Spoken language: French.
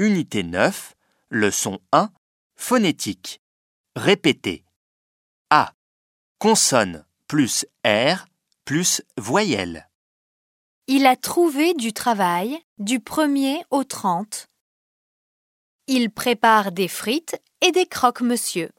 Unité 9, leçon 1, phonétique. Répétez. A. Consonne plus R plus voyelle. Il a trouvé du travail du 1er au 30. Il prépare des frites et des croque-monsieur.